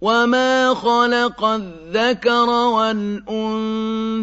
وَمَا خَلَقَ الذَّكَرَ وَالْأُنثَىٰ